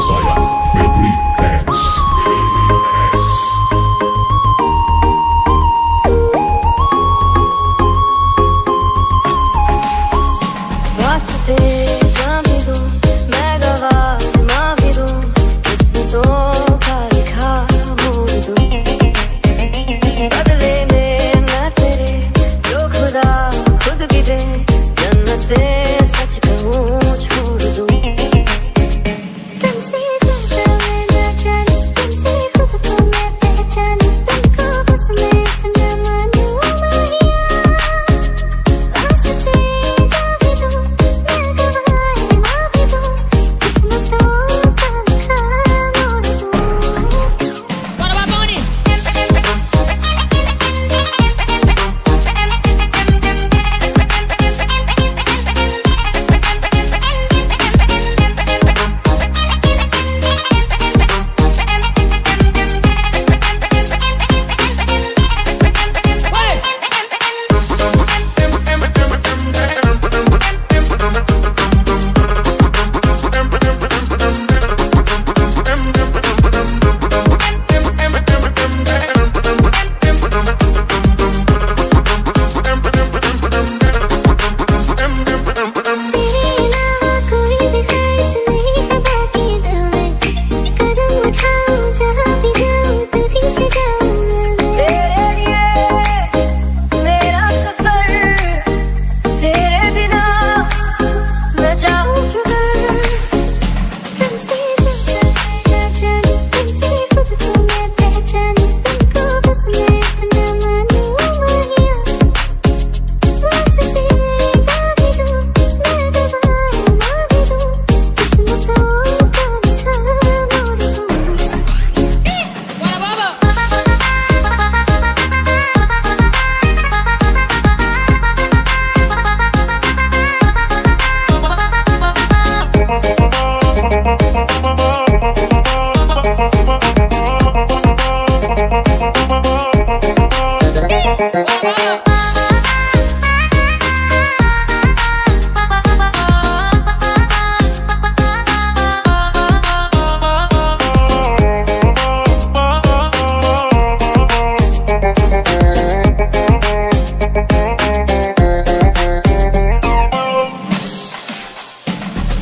Saia, meu primo.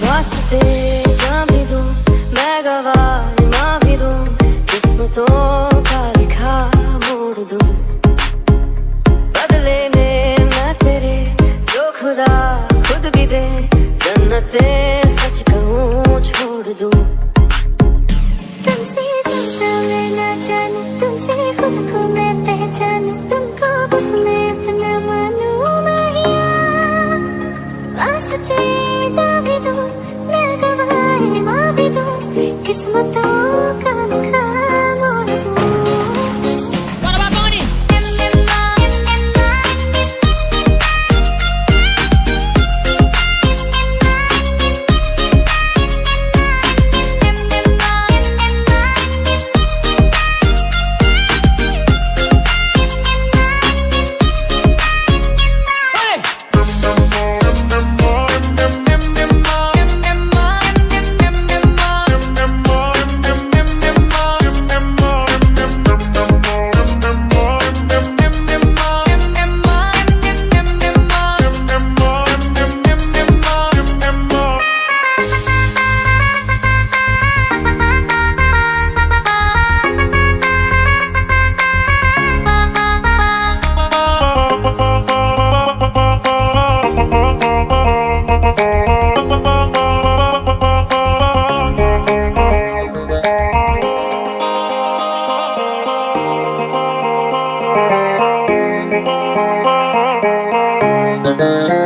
Gossip, jumping, mega vibe, movido, disputou. don't be Thank you.